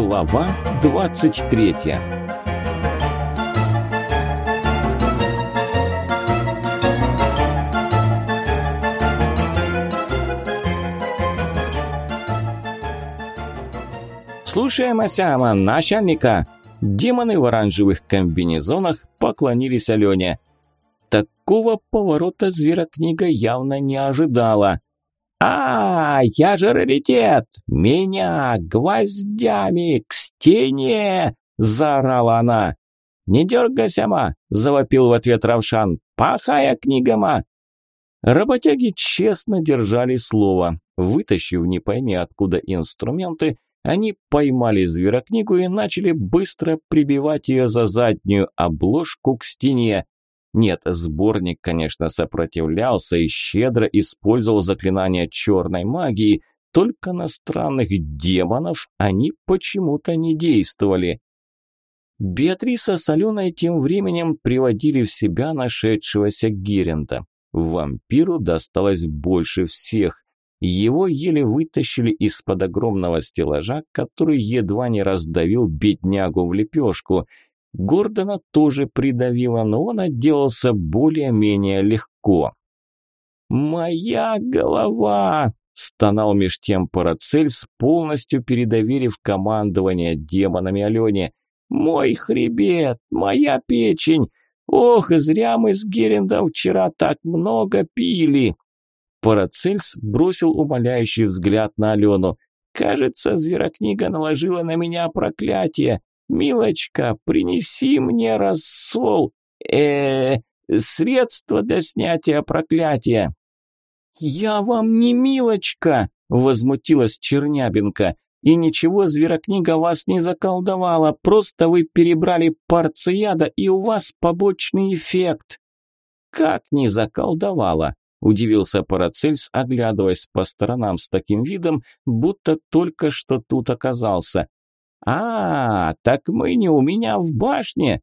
Глава 23 «Слушаем, Асяма, начальника!» Демоны в оранжевых комбинезонах поклонились Алене. Такого поворота зверокнига явно не ожидала. «А, я же раритет! Меня гвоздями к стене!» – заорала она. «Не дергайся, ма!» – завопил в ответ Равшан. «Пахая книгама!» Работяги честно держали слово. Вытащив не пойми откуда инструменты, они поймали зверокнигу и начали быстро прибивать ее за заднюю обложку к стене. Нет, сборник, конечно, сопротивлялся и щедро использовал заклинания черной магии, только на странных демонов они почему-то не действовали. Беатриса с Аленой тем временем приводили в себя нашедшегося Герента. Вампиру досталось больше всех. Его еле вытащили из-под огромного стеллажа, который едва не раздавил беднягу в лепешку – Гордона тоже придавило, но он отделался более-менее легко. «Моя голова!» – стонал меж тем Парацельс, полностью передоверив командование демонами Алене. «Мой хребет! Моя печень! Ох, и зря мы с Герендом вчера так много пили!» Парацельс бросил умоляющий взгляд на Алену. «Кажется, зверокнига наложила на меня проклятие. «Милочка, принеси мне рассол, э, -э средство для снятия проклятия». «Я вам не Милочка!» – возмутилась Чернябинка. «И ничего, зверокнига вас не заколдовала, просто вы перебрали парцияда, и у вас побочный эффект». «Как не заколдовала?» – удивился Парацельс, оглядываясь по сторонам с таким видом, будто только что тут оказался. «А, так мы не у меня в башне!»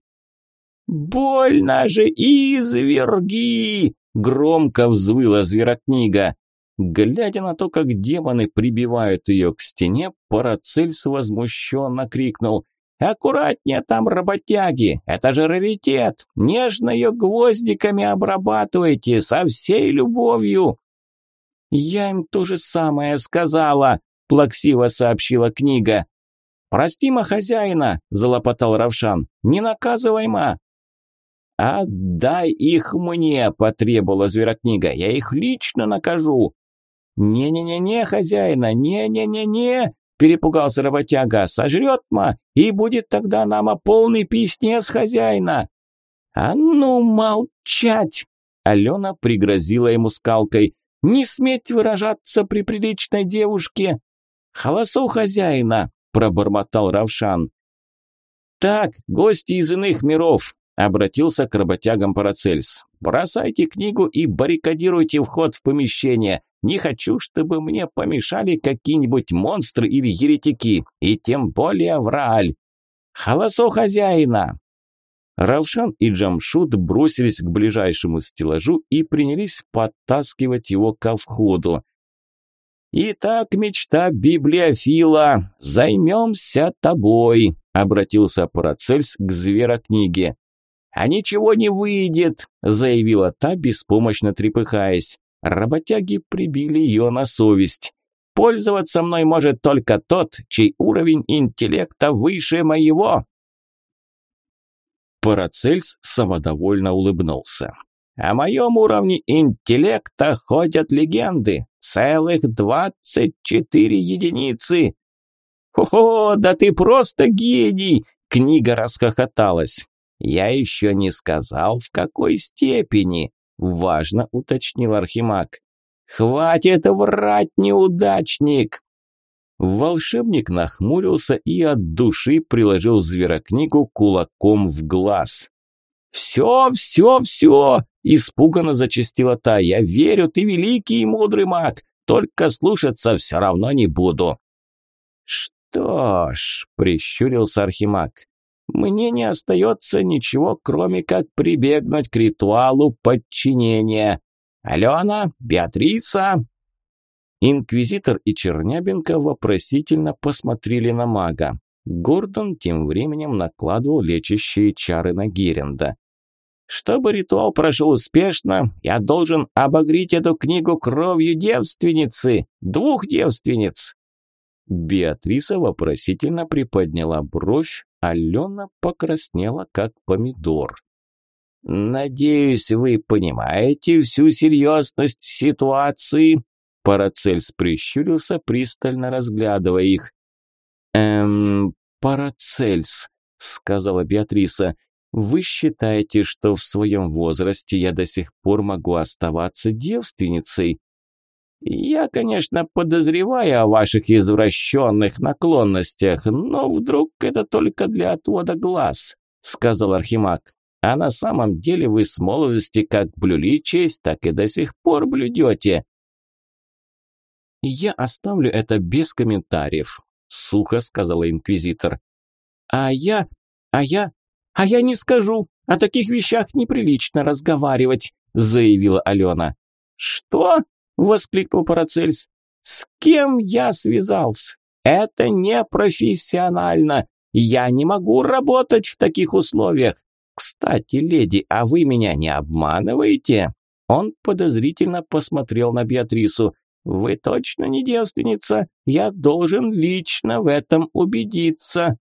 «Больно же, изверги!» – громко взвыла зверокнига. Глядя на то, как демоны прибивают ее к стене, Парацельс возмущенно крикнул. «Аккуратнее там, работяги! Это же раритет! Нежно ее гвоздиками обрабатывайте, со всей любовью!» «Я им то же самое сказала!» – плаксиво сообщила книга. «Прости, ма хозяина!» – залопотал Равшан. «Не наказывай, ма!» «Отдай их мне!» – потребовала зверокнига. «Я их лично накажу!» «Не-не-не-не, хозяина! Не-не-не-не!» – перепугался работяга. «Сожрет, ма, и будет тогда нам о полный писнец хозяина!» «А ну, молчать!» – Алена пригрозила ему скалкой. «Не сметь выражаться при приличной девушке!» «Холосу хозяина!» Пробормотал Равшан. «Так, гости из иных миров», – обратился к работягам Парацельс. «Бросайте книгу и баррикадируйте вход в помещение. Не хочу, чтобы мне помешали какие-нибудь монстры или еретики, и тем более враль. Холосо хозяина!» Равшан и Джамшут бросились к ближайшему стеллажу и принялись подтаскивать его ко входу. «Итак, мечта библиофила, займемся тобой», – обратился Парацельс к зверокниге. «А ничего не выйдет», – заявила та, беспомощно трепыхаясь. Работяги прибили ее на совесть. «Пользоваться мной может только тот, чей уровень интеллекта выше моего». Парацельс самодовольно улыбнулся. О моем уровне интеллекта ходят легенды. Целых двадцать четыре единицы. «О, да ты просто гений!» – книга расхохоталась. «Я еще не сказал, в какой степени», – важно уточнил Архимаг. «Хватит врать, неудачник!» Волшебник нахмурился и от души приложил зверокнигу кулаком в глаз. «Все, все, все!» – испуганно зачастила та. «Я верю, ты великий и мудрый маг, только слушаться все равно не буду». «Что ж», – прищурился Архимаг, – «мне не остается ничего, кроме как прибегнуть к ритуалу подчинения. Алена, Беатриса!» Инквизитор и Чернябенко вопросительно посмотрели на мага. Гордон тем временем накладывал лечащие чары на Геренда. Чтобы ритуал прошел успешно, я должен обогреть эту книгу кровью девственницы, двух девственниц. Беатриса вопросительно приподняла бровь, Алена покраснела, как помидор. «Надеюсь, вы понимаете всю серьезность ситуации?» Парацельс прищурился, пристально разглядывая их. «Эм, Парацельс», — сказала Беатриса, — «вы считаете, что в своем возрасте я до сих пор могу оставаться девственницей?» «Я, конечно, подозреваю о ваших извращенных наклонностях, но вдруг это только для отвода глаз», — сказал Архимаг. «А на самом деле вы с молодости как блюли честь, так и до сих пор блюдете». «Я оставлю это без комментариев», – сухо сказала инквизитор. «А я... а я... а я не скажу. О таких вещах неприлично разговаривать», – заявила Алена. «Что?» – воскликнул Парацельс. «С кем я связался? Это непрофессионально. Я не могу работать в таких условиях. Кстати, леди, а вы меня не обманываете?» Он подозрительно посмотрел на Беатрису. «Вы точно не девственница? Я должен лично в этом убедиться».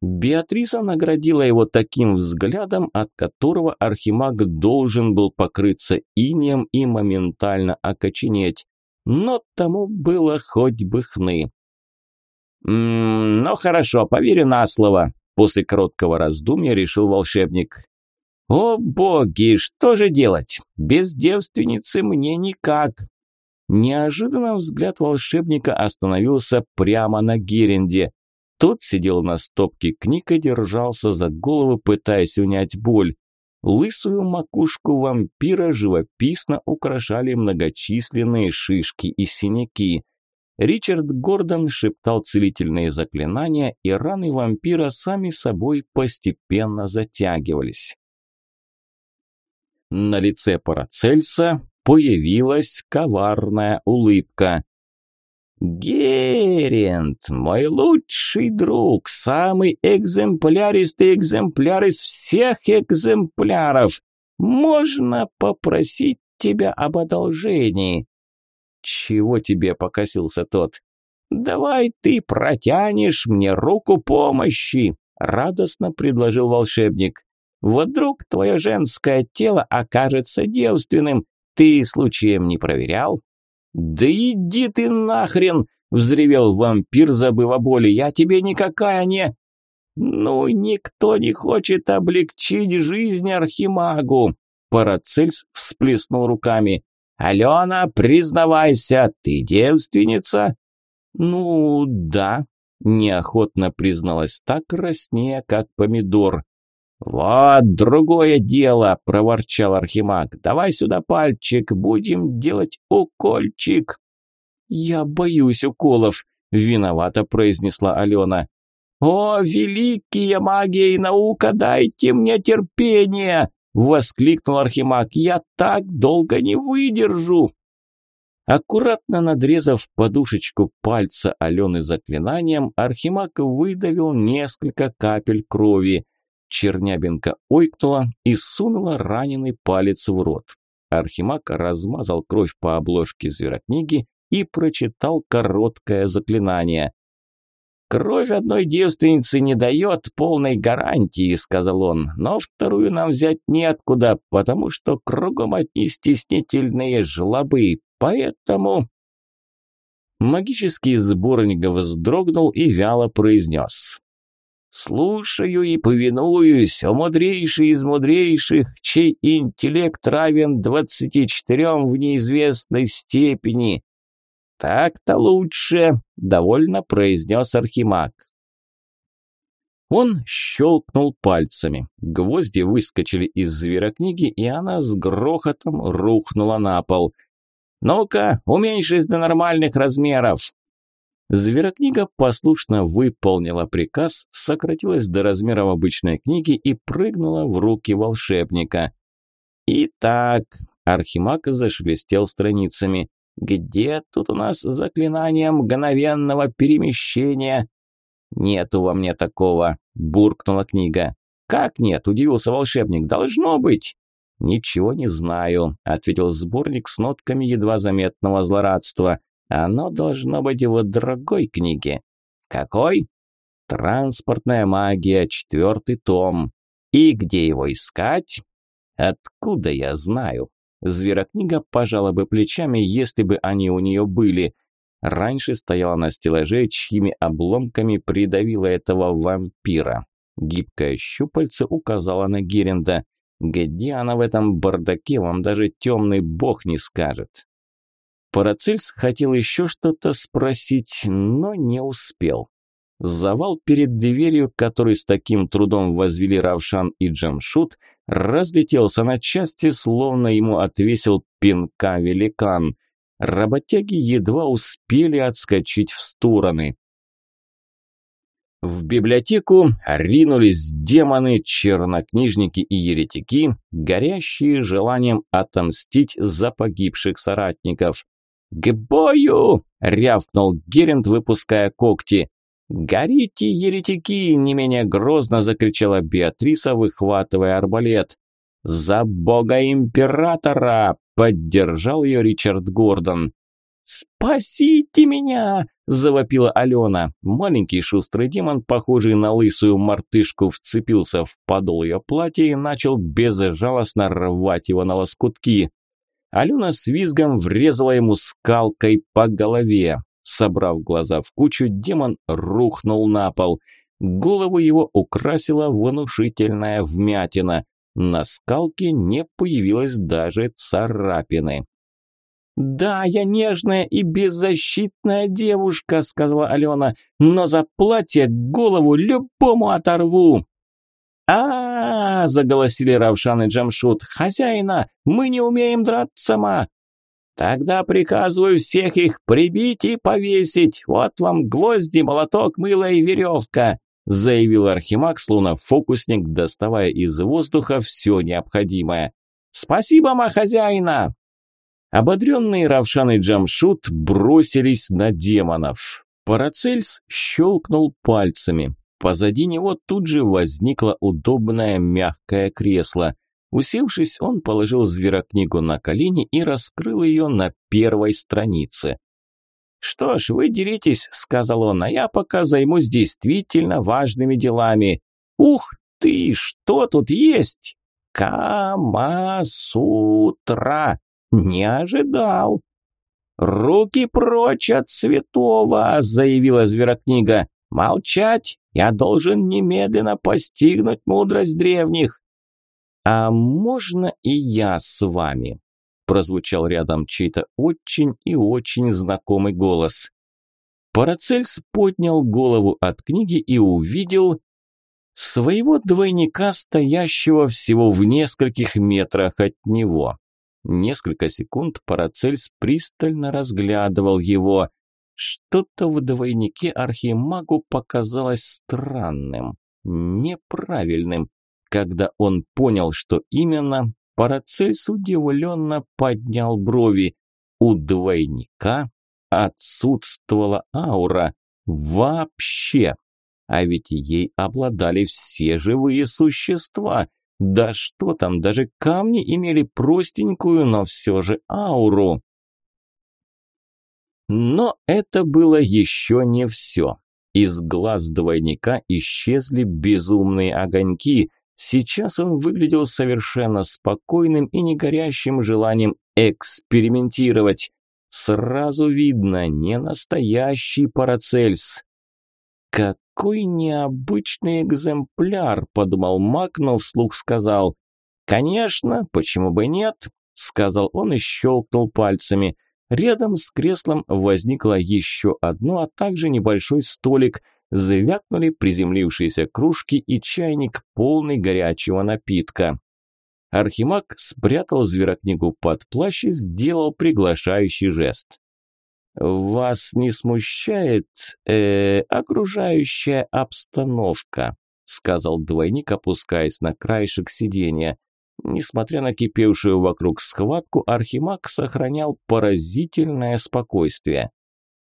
Беатриса наградила его таким взглядом, от которого архимаг должен был покрыться инеем и моментально окоченеть. Но тому было хоть бы хны. «М ну хорошо, поверю на слово», – после короткого раздумья решил волшебник. «О боги, что же делать? Без девственницы мне никак. Неожиданно взгляд волшебника остановился прямо на Геренде. Тот сидел на стопке книг и держался за голову, пытаясь унять боль. Лысую макушку вампира живописно украшали многочисленные шишки и синяки. Ричард Гордон шептал целительные заклинания, и раны вампира сами собой постепенно затягивались. На лице Парацельса появилась коварная улыбка. «Герент, мой лучший друг, самый экземпляристый экземпляр из всех экземпляров. Можно попросить тебя об одолжении?» «Чего тебе?» – покосился тот. «Давай ты протянешь мне руку помощи», – радостно предложил волшебник. «Вдруг твое женское тело окажется девственным, ты случаем не проверял? Да иди ты нахрен, взревел вампир, забыв о боли. Я тебе никакая не Ну, никто не хочет облегчить жизнь архимагу. Парацельс всплеснул руками. Алена, признавайся, ты девственница? Ну, да, неохотно призналась так краснее, как помидор. «Вот другое дело!» – проворчал Архимаг. «Давай сюда пальчик, будем делать укольчик!» «Я боюсь уколов!» – виновато произнесла Алена. «О, великие магия и наука, дайте мне терпение!» – воскликнул Архимаг. «Я так долго не выдержу!» Аккуратно надрезав подушечку пальца Алены заклинанием, Архимаг выдавил несколько капель крови – Чернябинка ойкнула и сунула раненый палец в рот. Архимаг размазал кровь по обложке зверокниги и прочитал короткое заклинание. «Кровь одной девственницы не дает полной гарантии», – сказал он, – «но вторую нам взять неоткуда, потому что кругом одни стеснительные жлобы, поэтому...» Магический сборник вздрогнул и вяло произнес. Слушаю и повинуюсь, о мудрейший из мудрейших, чей интеллект равен двадцати четырем в неизвестной степени. Так-то лучше, довольно произнес Архимаг. Он щелкнул пальцами. Гвозди выскочили из зверокниги, и она с грохотом рухнула на пол. «Ну-ка, уменьшись до нормальных размеров!» Зверокнига послушно выполнила приказ, сократилась до размеров обычной книги и прыгнула в руки волшебника. «Итак», – Архимаг зашелестел страницами, – «где тут у нас заклинание мгновенного перемещения?» «Нету во мне такого», – буркнула книга. «Как нет?» – удивился волшебник. «Должно быть». «Ничего не знаю», – ответил сборник с нотками едва заметного злорадства. «Оно должно быть в другой книге». «Какой?» «Транспортная магия, четвертый том». «И где его искать?» «Откуда я знаю?» Зверокнига пожала бы плечами, если бы они у нее были. Раньше стояла на стеллаже, чьими обломками придавила этого вампира. Гибкое щупальце указала на Геренда – где она в этом бардаке, вам даже темный бог не скажет. Парацельс хотел еще что-то спросить, но не успел. Завал перед дверью, который с таким трудом возвели Равшан и Джамшут, разлетелся на части, словно ему отвесил пинка великан. Работяги едва успели отскочить в стороны. В библиотеку ринулись демоны, чернокнижники и еретики, горящие желанием отомстить за погибших соратников. «К бою!» – рявкнул Герент, выпуская когти. «Горите, еретики!» – не менее грозно закричала Беатриса, выхватывая арбалет. «За бога императора!» – поддержал ее Ричард Гордон. «Спасите меня!» – завопила Алена. Маленький шустрый демон, похожий на лысую мартышку, вцепился в подол ее платья и начал безжалостно рвать его на лоскутки. Алена с визгом врезала ему скалкой по голове. Собрав глаза в кучу, демон рухнул на пол. Голову его украсила внушительная вмятина. На скалке не появилось даже царапины. «Да, я нежная и беззащитная девушка», – сказала Алена, «но за платье голову любому оторву». А, заголосили Равшан и Джамшут. «Хозяина, мы не умеем драться сама». «Тогда приказываю всех их прибить и повесить. Вот вам гвозди, молоток, мыло и веревка», заявил Архимаг, словно фокусник, доставая из воздуха все необходимое. «Спасибо, ма хозяина!» Ободренные Равшан и Джамшут бросились на демонов. Парацельс щелкнул пальцами. Позади него тут же возникло удобное мягкое кресло. Усевшись, он положил зверокнигу на колени и раскрыл ее на первой странице. «Что ж, вы деритесь», – сказал он, – «а я пока займусь действительно важными делами. Ух ты, что тут есть? Камасутра!» «Не ожидал». «Руки прочь от святого!» – заявила зверокнига. «Молчать! Я должен немедленно постигнуть мудрость древних!» «А можно и я с вами?» – прозвучал рядом чей-то очень и очень знакомый голос. Парацельс поднял голову от книги и увидел своего двойника, стоящего всего в нескольких метрах от него. Несколько секунд Парацельс пристально разглядывал его. Что-то в двойнике Архимагу показалось странным, неправильным. Когда он понял, что именно, Парацельс удивленно поднял брови. У двойника отсутствовала аура. Вообще. А ведь ей обладали все живые существа. Да что там, даже камни имели простенькую, но все же ауру. Но это было еще не все. Из глаз двойника исчезли безумные огоньки. Сейчас он выглядел совершенно спокойным и не горящим желанием экспериментировать. Сразу видно, не настоящий Парацельс. Как какой необычный экземпляр», – подумал Мак, но вслух сказал. «Конечно, почему бы нет?» – сказал он и щелкнул пальцами. Рядом с креслом возникло еще одно, а также небольшой столик. Звякнули приземлившиеся кружки и чайник, полный горячего напитка. Архимаг спрятал зверокнигу под плащ и сделал приглашающий жест. «Вас не смущает э, окружающая обстановка», сказал двойник, опускаясь на краешек сиденья. Несмотря на кипевшую вокруг схватку, Архимаг сохранял поразительное спокойствие.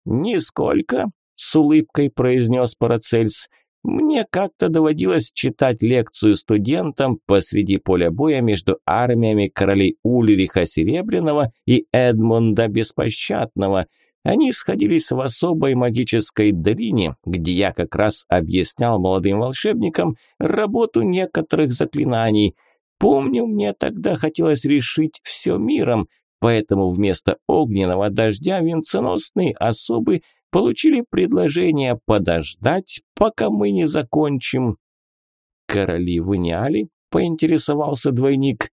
«Нисколько», с улыбкой произнес Парацельс. Мне как-то доводилось читать лекцию студентам посреди поля боя между армиями королей Ульриха Серебряного и Эдмунда Беспощадного. Они сходились в особой магической долине, где я как раз объяснял молодым волшебникам работу некоторых заклинаний. Помню, мне тогда хотелось решить все миром, поэтому вместо огненного дождя венценосные особы получили предложение подождать, пока мы не закончим. «Короли выняли?» – поинтересовался двойник.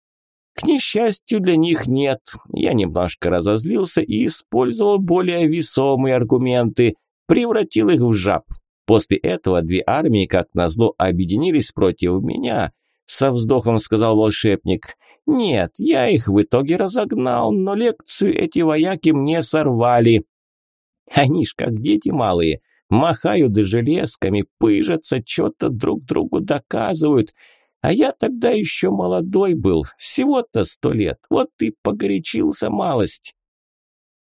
К несчастью, для них нет. Я немножко разозлился и использовал более весомые аргументы, превратил их в жаб. После этого две армии, как назло, объединились против меня. Со вздохом сказал волшебник. Нет, я их в итоге разогнал, но лекцию эти вояки мне сорвали. Они ж как дети малые, махают железками, пыжатся, что-то друг другу доказывают. А я тогда еще молодой был, всего-то сто лет, вот ты погорячился малость.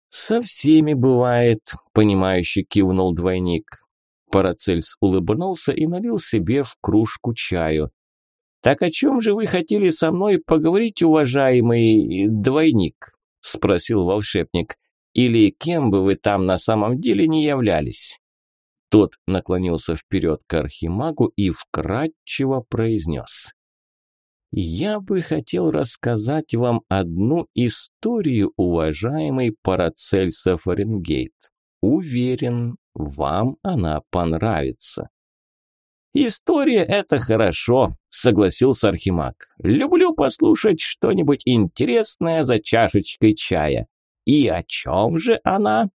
«Со всеми бывает», – понимающе кивнул двойник. Парацельс улыбнулся и налил себе в кружку чаю. «Так о чем же вы хотели со мной поговорить, уважаемый двойник?» – спросил волшебник. Или кем бы вы там на самом деле не являлись?» Тот наклонился вперед к архимагу и вкратчиво произнес. «Я бы хотел рассказать вам одну историю, уважаемый Парацельса Фаренгейт. Уверен, вам она понравится». «История – это хорошо», – согласился Архимаг. «Люблю послушать что-нибудь интересное за чашечкой чая. «И о чем же она?»